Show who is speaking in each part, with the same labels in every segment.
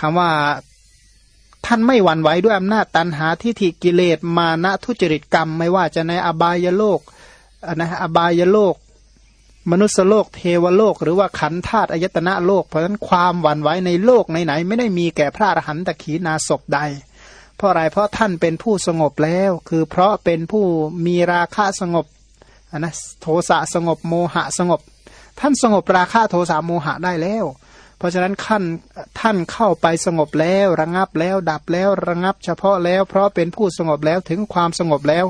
Speaker 1: คำว่าท่านไม่หวั่นไหวด้วยอำนาจตันหาทิฏฐิกิเลสมานะทุจริตกรรม ไม่ว่าจะในอบายโลกนะอบายโลก มนุษยโลก เทวโลก หรือว่าขันธาตุอายตนะโลก เพราะฉะนั้นความหวั่นไหวในโลกไหนๆไม่ได้มีแก่พระอรหันตขีนาศพใด เพราะอะไรเพราะท่านเป็นผู้สงบแล้ว คือเพราะเป็นผู้มีราคะสงบนะโทสะสงบโมหะสงบ ท่านสงบราคะโทสะโมหะได้แล้ว เพราะฉะนั้นขั้นท่านเข้าไปสงบแล้วระงับแล้วดับแล้วระงับ เฉพาะแล้วเพราะเป็นผู้สงบแล้วถึงความสงบแล้ว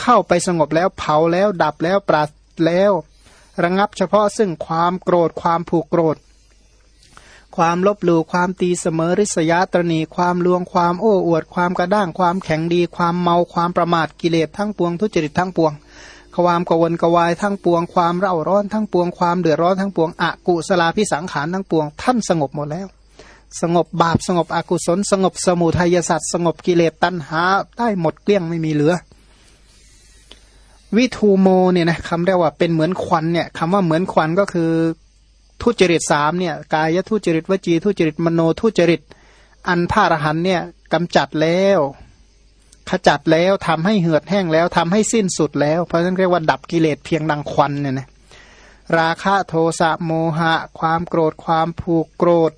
Speaker 1: เข้าไปสงบแล้วเผาแล้วดับแล้วปราศแล้ว ระงับเฉพาะซึ่งความโกรธความผูกโกรธ ความลบหลู่ความตีเสมอริษยาตรณีความลวงความโอ้อวด ความกระด้างความแข็งดี ความเมาความประมาทกิเลสทั้งปวงทุจริตทั้งปวง ความกวนกวายทั้งปวงความเร่าร้อนทั้งปวงความเดือดร้อนทั้งปวงอกุศลาพิสังขารทั้งปวง ท่านสงบหมดแล้ว สงบบาปสงบอกุศล สงบสมุทัยสัตว์สงบกิเลสตัณหาได้หมดเกลี้ยงไม่มีเหลือ วิทูโมเนี่ยนะคำเรียกว่าเป็นเหมือนควันเนี่ยคำว่าเหมือนควันก็คือทุจริตสามเนี่ยกายทุจริตวจีทุจริตมโนทุจริต อันพระอรหันเนี่ยกำจัดแล้ว ขจัดแล้วทำให้เหือดแห้งแล้วทำให้สิ้นสุดแล้ว เพราะฉะนั้นเรียกว่าดับกิเลสเพียงดังควันเนี่ยนะราคะโทสะโมหะ ความโกรธความผูกโกรธ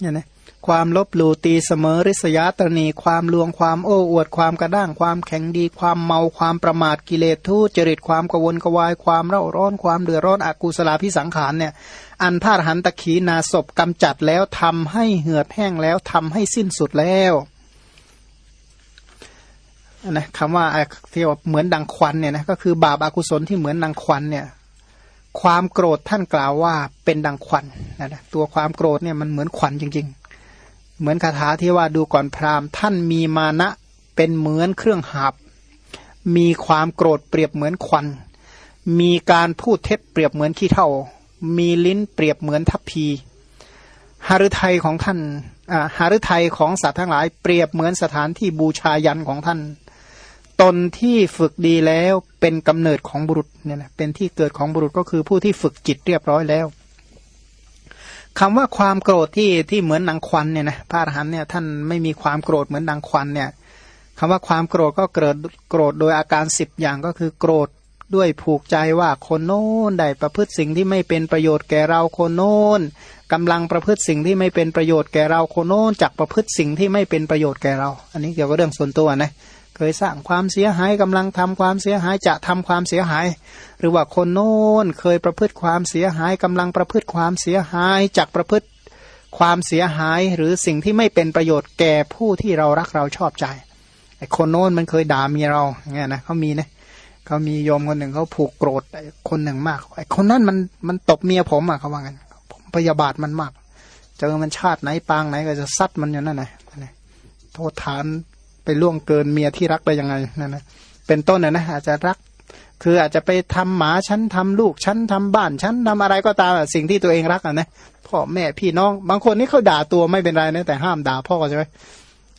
Speaker 1: เนี่ยนะความลบหลู่ตีเสมอริษยาตรณี ความลวงความโอ้อวดความกระด้าง ความแข็งดี ความเมาความประมาทกิเลสทุจริตความกวนกวาย ความเร่าร้อนความเดือดร้อนอกุศลาพิสังขารเนี่ยอันพาหันตะขีนาศพกำจัดแล้วทำให้เหือดแห้งแล้วทำให้สิ้นสุดแล้ว นะคำว่าที่ว่าเหมือนดังควันเนี่ยนะก็คือบาปอากุศลที่เหมือนดังควันเนี่ย ความโกรธท่านกล่าวว่าเป็นดังควันนะนะตัวความโกรธเนี่ยมันเหมือนควันจริง ๆ เหมือนคาถาที่ว่าดูก่อนพราหมณ์ ท่านมีมานะเป็นเหมือนเครื่องหาบ มีความโกรธเปรียบเหมือนควัน มีการพูดเท็จเปรียบเหมือนขี้เท่า มีลิ้นเปรียบเหมือนทัพพีหฤทัยของท่านหฤทัยของสัตว์ทั้งหลายเปรียบเหมือนสถานที่บูชายันของท่าน ตนที่ฝึกดีแล้วเป็นกำเนิดของบุรุษเนี่ยนะเป็นที่เกิดของบุรุษก็คือผู้ที่ฝึกจิตเรียบร้อยแล้วคำว่าความโกรธที่ที่เหมือนนางควันเนี่ยนะพระอรหันเนี่ยท่านไม่มีความโกรธเหมือนนางควันเนี่ยคำว่าความโกรธก็เกิดโกรธโดยอาการสิบอย่างก็คือโกรธด้วยผูกใจว่าคนโน้นได้ประพฤติสิ่งที่ไม่เป็นประโยชน์แก่เราคนโน้นกำลังประพฤติสิ่งที่ไม่เป็นประโยชน์แก่เราคนโน้นจักประพฤติสิ่งที่ไม่เป็นประโยชน์แก่เรา อันนี้เกี่ยวกับเรื่องส่วนตัวนะ เคยสร้างความเสียหายกำลังทำความเสียหายจะทำความเสียหาย หรือว่าคนโน้นเคยประพฤติความเสียหายกำลังประพฤติความเสียหายจักประพฤติความเสียหายหรือสิ่งที่ไม่เป็นประโยชน์แก่ผู้ที่เรารักเราชอบใจไอ้คนโน้นมันเคยด่ามีเราอย่างเงี้ยนะเขามีนะเขามีโยมคนหนึ่งเขาผูกโกรธคนหนึ่งมากไอ้คนนั้นมันมันตบเมียผมอะเขาว่างั้นผมพยาบาทมันมากเจอมันชาติไหนปางไหนก็จะซัดมันอยู่นั้นนะโทษฐาน ล่วงเกินเมียที่รักได้ยังไงนั่นนะเป็นต้นนะนะอาจจะรัก คืออาจจะไปทำหมาฉันทำลูกฉันทำบ้านฉันทำอะไรก็ตามสิ่งที่ตัวเองรักอะนะพ่อแม่พี่น้อง บางคนนี่เขาด่าตัวไม่เป็นไรนะแต่ห้ามด่าพ่อใช่ไหม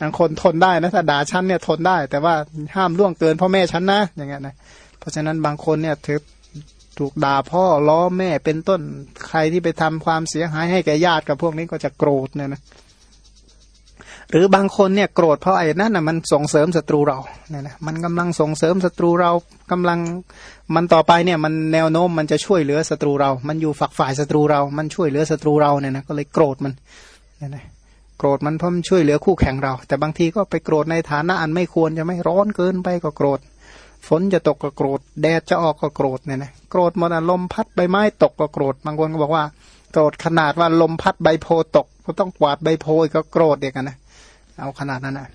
Speaker 1: บางคนทนได้นะถ้าด่าฉันเนี่ยทนได้ แต่ว่าห้ามล่วงเกินพ่อแม่ฉันนะอย่างเงี้ยนะเพราะฉะนั้นบางคนเนี่ยถือถูกด่าพ่อล้อแม่เป็นต้นใครที่ไปทำความเสียหายให้แก่ญาติกับพวกนี้ก็จะโกรธเนี่ยนะ หรือบางคนเนี่ยโกรธเพราะไอ้นั่นน่ะมันส่งเสริมศัตรูเราเนี่ยนะมันกำลังส่งเสริมศัตรูเรากำลังมันต่อไปเนี่ยมันแนวโน้มมันจะช่วยเหลือศัตรูเรา มันอยู่ฝักฝ่ายศัตรูเรา มันช่วยเหลือศัตรูเราเนี่ยนะก็เลยโกรธมันเนี่ยนะโกรธมันเพราะมันช่วยเหลือคู่แข่งเรา แต่บางทีก็ไปโกรธในฐานะอันไม่ควรจะไม่ร้อนเกินไปก็โกรธ ฝนจะตกก็โกรธ แดดจะออกก็โกรธเนี่ยนะโกรธหมดลมพัดใบไม้ตกก็โกรธบางคนก็บอกว่าโกรธขนาดว่าลมพัดใบโพตกก็ต้องกวาดใบโพกก็โกรธเด็กนะ เอาขนาดนั้นนะ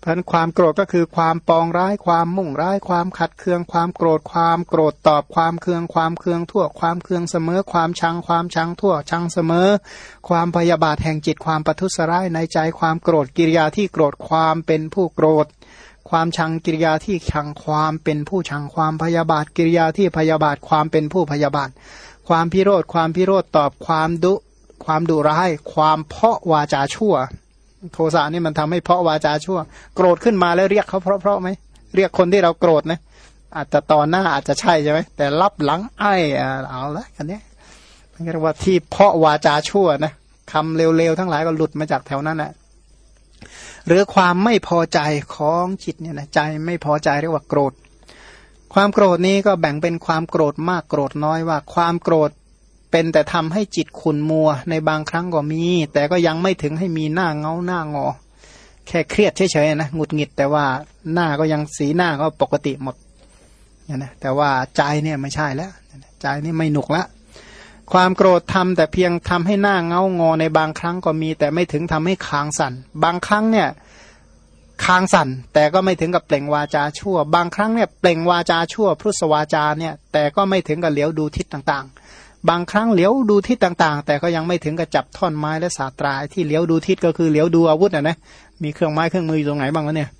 Speaker 1: เพราะความโกรธก็คือความปองร้ายความมุ่งร้ายความขัดเคืองความโกรธความโกรธตอบความเคืองความเคืองทั่วความเคืองเสมอ ความชังความชังทั่วชังเสมอ ความพยาบาทแห่งจิตความปัทุสร้ายในใจความโกรธกิริยาที่โกรธความเป็นผู้โกรธ ความชังกิริยาที่ชังความเป็นผู้ชังความพยาบาทกิริยาที่พยาบาทความเป็นผู้พยาบาท ความพิโรธความพิโรธตอบความดุความดุร้าย ความเพาะวาจาชั่ว โทสะนี่มันทำให้เพาะวาจาชั่ว โกรธขึ้นมาแล้วเรียกเขาเพราะเพราะไหมเรียกคนที่เราโกรธนะอาจจะตอนหน้าอาจจะใช่ใช่ไหมแต่รับหลังไอ้เอาละกันนี้มันเรียกว่าที่เพาะวาจาชั่วนะคำเร็วๆทั้งหลายก็หลุดมาจากแถวนั้นแหละหรือความไม่พอใจของจิตเนี่ยนะใจไม่พอใจเรียกว่าโกรธ ความโกรธนี้ก็แบ่งเป็นความโกรธมากโกรธน้อยว่า ความโกรธ เป็นแต่ทำให้จิตขุนมัว ในบางครั้งก็มี แต่ก็ยังไม่ถึงให้มีหน้าเงาหน้างอ แค่เครียดเฉยๆนะหงุดหงิด แต่ว่าหน้าก็ยังสีหน้าก็ปกติหมดนะแต่ว่าใจเนี่ยไม่ใช่แล้ว ใจนี่ไม่หนุกละความโกรธทำแต่เพียงทำให้หน้าเงางอในบางครั้งก็มี แต่ไม่ถึงทำให้คางสัน่นบางครั้งเนี่ยคางสัน่น แต่ก็ไม่ถึงกับเปล่งวาจาชั่ว บางครั้งเนี่ยเปล่งวาจาชั่วพุทธวาจาเนี่ยแต่ก็ไม่ถึงกับเหลียวดูทิศต่างๆ บางครั้งเลี้ยวดูทิศต่างๆ แต่ก็ยังไม่ถึงกับจับท่อนไม้และสาตราที่เลี้ยวดูทิศก็คือเลี้ยวดูอาวุธนะนะมีเครื่องไม้เครื่องมืออยู่ตรงไหนบ้างวะเนี่ย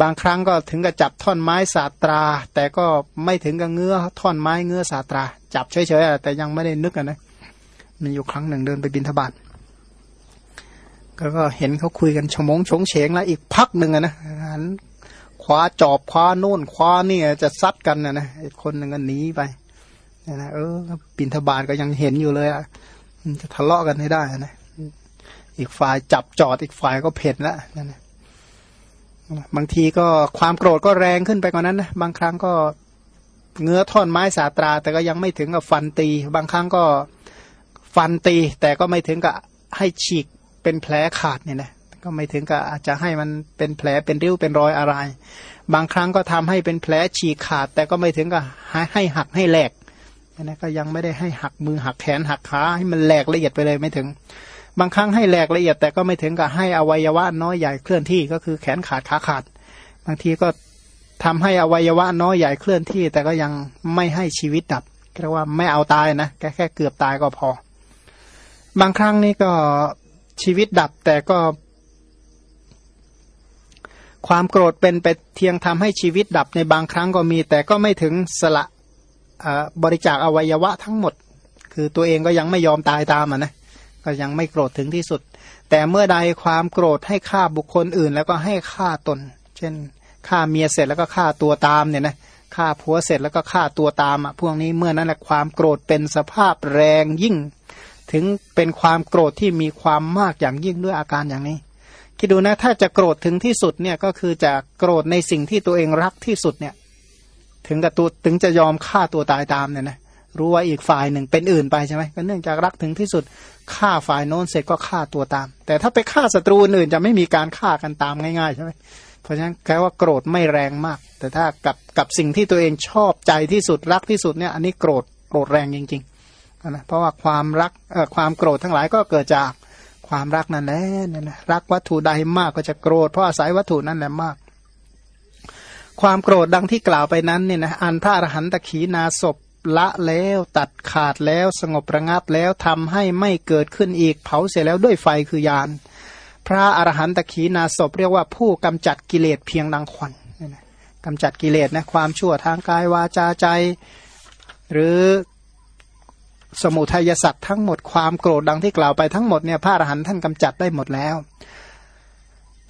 Speaker 1: บางครั้งก็ถึงกับจับท่อนไม้สาตรา แต่ก็ไม่ถึงกับเงื้อท่อนไม้เงื้อสาตรา จับเฉยๆแต่ยังไม่ได้นึกนะมีอยู่ครั้งหนึ่งเดินไปบินทบาทก็เห็นเขาคุยกันชมงชงเฉงแล้วอีกพักหนึ่งนะหันคว้าจอบคว้าโน่นคว้านี่จะซัดกันนะนะคนหนึ่งก็หนีไป นะเออบินทบาทก็ยังเห็นอยู่เลยอะจะทะเลาะกันให้ได้นะอีกฝ่ายจับจอดอีกฝ่ายก็เพ่นแล้วนั่นนะบางทีก็ความโกรธก็แรงขึ้นไปกว่านั้นนะบางครั้งก็เงื้อท่อนไม้สาตรา แต่ก็ยังไม่ถึงกับฟันตี บางครั้งก็ฟันตี แต่ก็ไม่ถึงกับให้ฉีกเป็นแผลขาดเนี่ยนะก็ไม่ถึงกับอาจจะให้มันเป็นแผลเป็นริ้วเป็นรอยอะไร บางครั้งก็ทำให้เป็นแผลฉีกขาด แต่ก็ไม่ถึงกับให้หักให้แหลก นะก็ยังไม่ได้ให้หักมือหักแขนหักขาให้มันแหลกละเอียดไปเลยไม่ถึง บางครั้งให้แหลกละเอียดแต่ก็ไม่ถึงกับให้อวัยวะน้อยใหญ่เคลื่อนที่ก็คือแขนขาดขาขาด บางทีก็ทำให้อวัยวะน้อยใหญ่เคลื่อนที่ แต่ก็ยังไม่ให้ชีวิตดับเรียกว่าไม่เอาตายนะแค่แค่เกือบตายก็พอ บางครั้งนี่ก็ชีวิตดับแต่ก็ ความโกรธเป็นไปเทียงทำให้ชีวิตดับในบางครั้งก็มี แต่ก็ไม่ถึงสละ บริจาคอวัยวะทั้งหมด คือตัวเองก็ยังไม่ยอมตายตามอะนะก็ยังไม่โกรธถึงที่สุด แต่เมื่อใดความโกรธให้ฆ่าบุคคลอื่น แล้วก็ให้ฆ่าตน เช่นฆ่าเมียเสร็จแล้วก็ฆ่าตัวตามเนี่ยนะฆ่าผัวเสร็จแล้วก็ฆ่าตัวตามอะพวกนี้เมื่อนั้นแหละความโกรธเป็นสภาพแรงยิ่ง ถึงเป็นความโกรธที่มีความมากอย่างยิ่งด้วยอาการอย่างนี้คิดดูนะถ้าจะโกรธถึงที่สุดเนี่ยก็คือจะโกรธในสิ่งที่ตัวเองรักที่สุดเนี่ย ถึงกับตัวถึงจะยอมฆ่าตัวตายตามเนี่ยนะรู้ว่าอีกฝ่ายหนึ่งเป็นอื่นไปใช่ไหมก็เนื่องจากรักถึงที่สุดฆ่าฝ่ายโน้นเสร็จก็ฆ่าตัวตาม แต่ถ้าไปฆ่าศัตรูอื่นจะไม่มีการฆ่ากันตามง่ายๆใช่ไหมเพราะฉะนั้นแค่ว่าโกรธไม่แรงมาก แต่ถ้ากับกับสิ่งที่ตัวเองชอบใจที่สุดรักที่สุดเนี่ยอันนี้โกรธโกรธแรงจริงๆนะเพราะว่าความรักเอ่อความโกรธทั้งหลายก็เกิดจากความรักนั่นแหละนี่ยนะรักวัตถุใดมากก็จะโกรธเพราะอาศัยวัตถุนั่นแหละมาก ความโกรธดังที่กล่าวไปนั้นเนี่ยนะอันพระอรหันตขีนาศพละแล้วตัดขาดแล้วสงบระงับแล้วทำให้ไม่เกิดขึ้นอีกเผาเสร็จแล้วด้วยไฟคือยาน พระอรหันตขีนาศพเรียกว่าผู้กำจัดกิเลสเพียงดังควันกำจัดกิเลสนะความชั่วทางกายวาจาใจ หรือสมุทัยสัตว์ทั้งหมดความโกรธดังที่กล่าวไปทั้งหมดเนี่ยพระอรหันต์ท่านกำจัดได้หมดแล้ว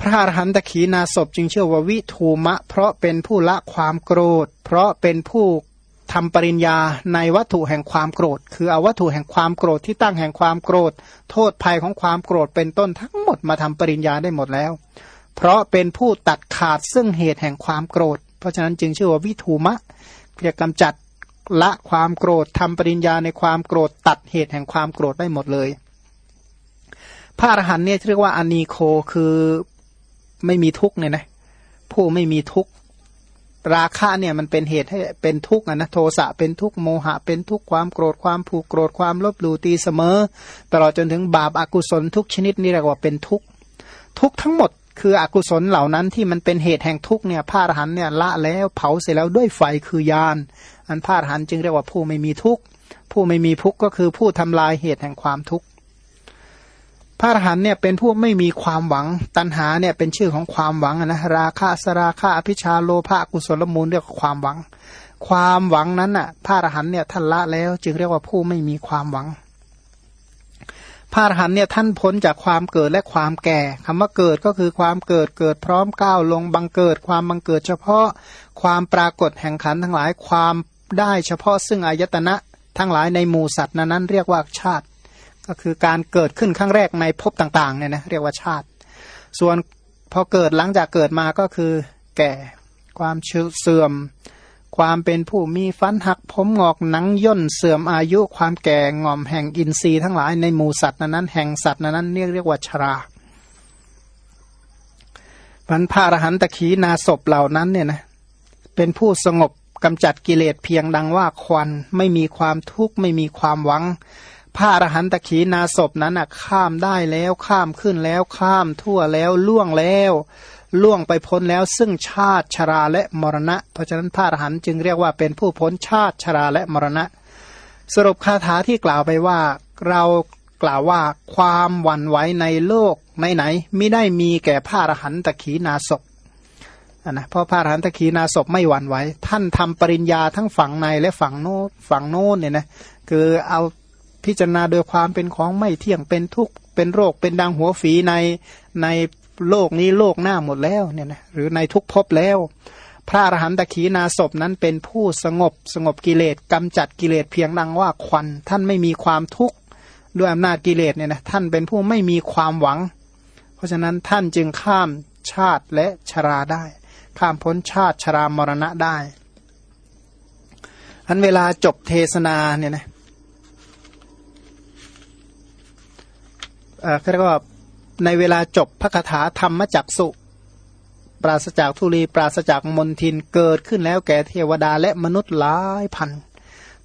Speaker 1: พระอรหันตขีนาศพจึงเชื่อว่าวิทูมะ เพราะเป็นผู้ละความโกรธ เพราะเป็นผู้ทำปริญญาในวัตถุแห่งความโกรธ คือเอาวัตถุแห่งความโกรธที่ตั้งแห่งความโกรธ โทษภัยของความโกรธเป็นต้นทั้งหมดมาทำปริญญาได้หมดแล้ว เพราะเป็นผู้ตัดขาดซึ่งเหตุแห่งความโกรธ เพราะฉะนั้นจึงชื่อว่าวิทูมะเรียกกำจัดละความโกรธทำปริญญาในความโกรธ ตัดเหตุแห่งความโกรธได้หมดเลย พระอรหันต์เนี่ยเรียกว่าอานีโคคือ ไม่มีทุกเนี่ยนะผู้ไม่มีทุกราคะเนี่ยมันเป็นเหตุให้เป็นทุกข์นะโทสะเป็นทุกข์โมหะ เป็นทุกข์ความโกรธความผูกโกรธความลบหลู่ตีเสมอ ตลอดจนถึงบาปอากุศลทุกชนิดนี่เรียกว่าเป็นทุกข์ทุกทั้งหมดคืออกุศลเหล่านั้นที่มันเป็นเหตุแห่งทุกข์เนี่ยพระอรหันเนี่ยละแล้วเผาเสร็จแล้วด้วยไฟคือยาน อันพระอรหันจึงเรียกว่าผู้ไม่มีทุกข์ผู้ไม่มีทุกข์ก็คือผู้ทำลายเหตุแห่งความทุกข์ พระอรหันเนี่ยเป็นผู้ไม่มีความหวัง ตัณหาเนี่ยเป็นชื่อของความหวังนะราคะสราคะอภิชาโลภะกุศลมูลเรียกความหวัง ความหวังนั้นน่ะพระอรหันเนี่ยท่านละแล้วจึงเรียกว่าผู้ไม่มีความหวัง พระอรหันเนี่ยท่านพ้นจากความเกิดและความแก่คำว่าเกิดก็คือความเกิดเกิดพร้อมก้าวลงบังเกิด ความบังเกิดเฉพาะความปรากฏแห่งขันทั้งหลายความได้เฉพาะซึ่งอายตนะทั้งหลายในหมู่สัตว์นั้นเรียกว่าชาติ ก็คือการเกิดขึ้นครั้งแรกในภพต่างๆเนี่ยนะเรียกว่าชาติ ส่วนพอเกิดหลังจากเกิดมาก็คือ แก่ความเสื่อม ความเป็นผู้มีฟันหักผมงอกหนังย่นเสื่อมอายุความแก่งอมแห่งอินทรีย์ทั้งหลายในหมู่สัตว์นั้นแห่งสัตว์นั้นเรียกเรียกว่าชราพันพระอรหันตะขีนาศพเหล่านั้นเนี่ยนะเป็นผู้สงบกำจัดกิเลสเพียงดังว่าควันไม่มีความทุกข์ไม่มีความหวัง พระอรหันตขีนาศพนั้นนะข้ามได้แล้วข้ามขึ้นแล้วข้ามทั่วแล้วล่วงแล้ว ล่วงไปพ้นแล้วซึ่งชาติชราและมรณะ เพราะฉะนั้นพระอรหันต์จึงเรียกว่าเป็นผู้พ้นชาติชราและมรณะ สรุปคาถาที่กล่าวไปว่าเรากล่าวว่าความหวั่นไหวในโลกไหนไหนไม่ได้มีแก่พระอรหันตขีนาศพนะเพราะพระอรหันตขีนาศพไม่หวั่นไหวท่านทำปริญญาทั้งฝั่งในและฝั่งโน้ฝั่งโน้นเนี่ยนะคือเอา พิจารณาโดยความเป็นของไม่เที่ยงเป็นทุกข์เป็นโรคเป็นดังหัวฝีในในโลกนี้โลกหน้าหมดแล้วเนี่ยนะหรือในทุกภพแล้ว พระอรหันตขีนาศพนั้นเป็นผู้สงบสงบกิเลสกำจัดกิเลสเพียงดังว่าควัน ท่านไม่มีความทุกข์ด้วยอำนาจกิเลสเนี่ยนะท่านเป็นผู้ไม่มีความหวัง เพราะฉะนั้นท่านจึงข้ามชาติและชราได้ ข้ามพ้นชาติชรามรณะได้อันเวลาจบเทศนาเนี่ยนะ เอ่อเรียกว่าในเวลาจบพระคาถาธรรมจักสุ ปราศจากทุลีปราศจากมนทินเกิดขึ้นแล้วแก่เทวดาและมนุษย์หลายพัน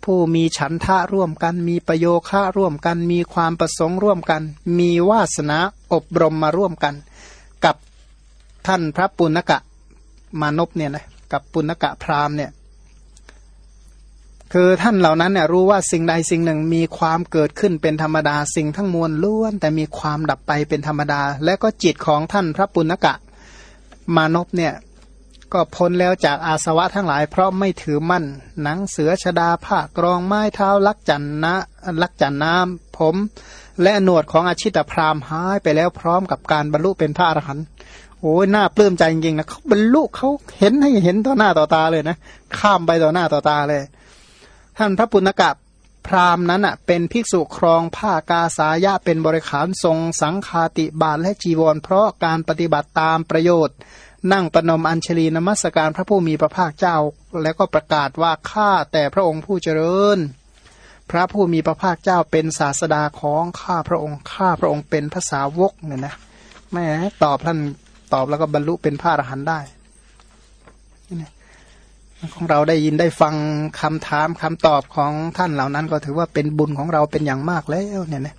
Speaker 1: ผู้มีฉันทะร่วมกัน มีประโยคะร่วมกัน มีความประสงค์ร่วมกัน มีวาสนาอบรมมาร่วมกัน กับท่านพระปุณกะมานพเนี่ยนะกับปุณกะพราหมณ์เนี่ย คือท่านเหล่านั้นเนี่ยรู้ว่าสิ่งใดสิ่งหนึ่งมีความเกิดขึ้นเป็นธรรมดาสิ่งทั้งมวลล้วน แต่มีความดับไปเป็นธรรมดา และก็จิตของท่านพระปุณกะ มานพเนี่ยก็พ้นแล้วจากอาสวะทั้งหลาย เพราะไม่ถือมั่น หนังเสือชดาผ้ากรองไม้เท้าลักจันนะลักจันน้ำผม และหนวดของอาชิตพรามหายไปแล้วพร้อมกับการบรรลุเป็นพระอรหันต์โอ้ยน่าปลื้มใจจริงๆนะเขาบรรลุเขาเห็นให้เห็นต่อหน้าต่อตาเลยนะ ข้ามไปต่อหน้าต่อตาเลย ท่านพระปุณกะพราหมณ์นั้นอะเป็นภิกษุครองผ้ากาสายะเป็นบริขารทรงสังคาติบาทและจีวร เพราะการปฏิบัติตามประโยชน์ นั่งปนมอัญชลีนมัสการพระผู้มีพระภาคเจ้า แล้วก็ประกาศว่าข้าแต่พระองค์ผู้เจริญ พระผู้มีพระภาคเจ้าเป็นศาสดาของข้าพระองค์ข้าพระองค์เป็นภาษาวกเนี่ยนะแม่ตอบท่านตอบแล้วก็บรรลุเป็นพระอรหันต์ได้ ของเราได้ยินได้ฟังคำถามคำตอบของท่านเหล่านั้น ก็ถือว่าเป็นบุญของเราเป็นอย่างมากแล้วเนี่ยนะ